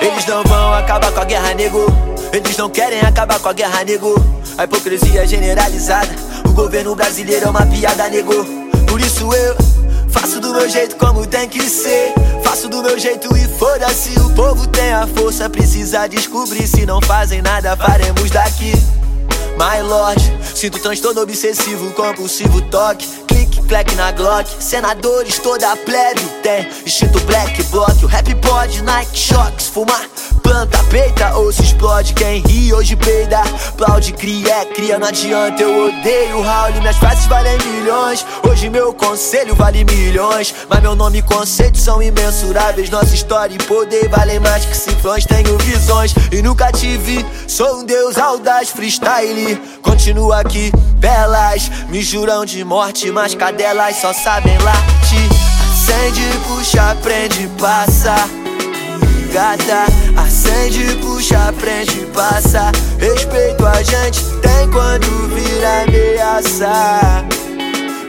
Eles não vão acabar com a guerra, nego. Eles não querem acabar com a guerra, nego. A hipocrisia é generalizada. O governo brasileiro é uma piada, nego. Por isso eu faço do meu jeito como tem que ser. Faço do meu jeito e foda-se. O povo tem a força, precisa descobrir. Se não fazem nada, faremos daqui. My Lord, sinto transtorno obsessivo, compulsivo toque. Clack na Glock. Senadores, toda a plebe tem instinto black block. O rap pode, Nike Shocks, fumar. Planta, peita ou se explode. Quem ri hoje peida, aplaude, cria, cria. Não adianta, eu odeio Raul. Minhas frases valem milhões. Hoje meu conselho vale milhões. Mas meu nome e conceito são imensuráveis. Nossa história e poder valem mais que cifrões. Tenho visões e nunca tive. Sou um deus audaz, freestyle. Continuo aqui, belas. Me juram de morte, mas cadelas só sabem latir. Acende, puxa, prende, passa. Gata, acende, puxa, prende, passa. Respeito a gente tem quando vira ameaça.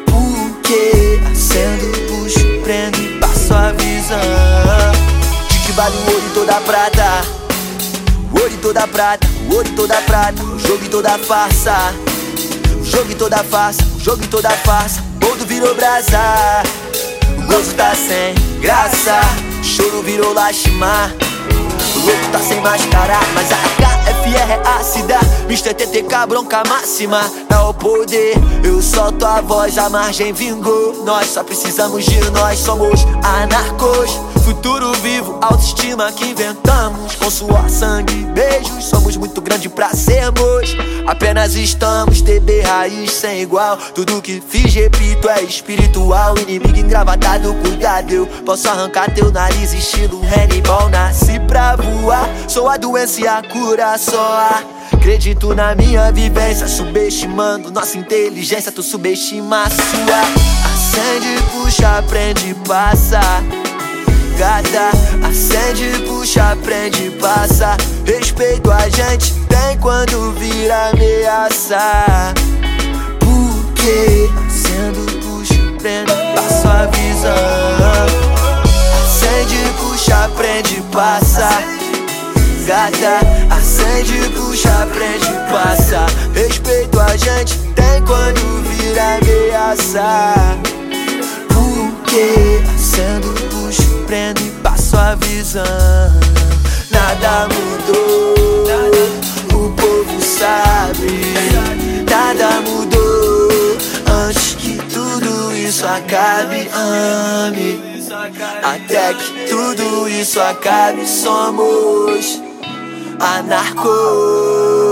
Porque acendo, puxo, prendo, passo a visão. De que vale o ouro e toda prata? O ouro e toda prata, o ouro e toda prata, o jogo e toda farsa. O jogo e toda farsa, o jogo e toda farsa. Mundo virou brasa. O gozo tá sem graça. Choro virou lastimar. Louco tá sem máscara, mas a HFR é ácida. Mr. TTK, bronca máxima. É o poder, eu solto a voz, a margem vingou. Nós só precisamos de nós, somos anarcos. Futuro vivo, autoestima que inventamos. Com suor, sangue, beijos, somos muito grande pra sermos. Apenas estamos, TB raiz sem igual. Tudo que fiz, repito, é espiritual. Inimigo engravatado, cuidado. Eu posso arrancar teu nariz, estilo Hannibal. Nasci pra voar, sou a doença e a cura só. Acredito na minha vivência, subestimando nossa inteligência. Tu subestima a sua. Acende, puxa, prende, passa. Gata, acende, puxa, prende, passa. Respeito a gente tem quando vira ameaça. Porque acendo, puxa, prende, passo a visão. Acende, puxa, prende, passa. Gata, acende, puxa, prende, passa. Respeito a gente tem quando vira ameaça. Porque acendo, puxo, prendo e passo a visão. Nada mudou, o povo sabe. Nada mudou antes que tudo isso acabe. Ame, até que tudo isso acabe. Somos anarcos.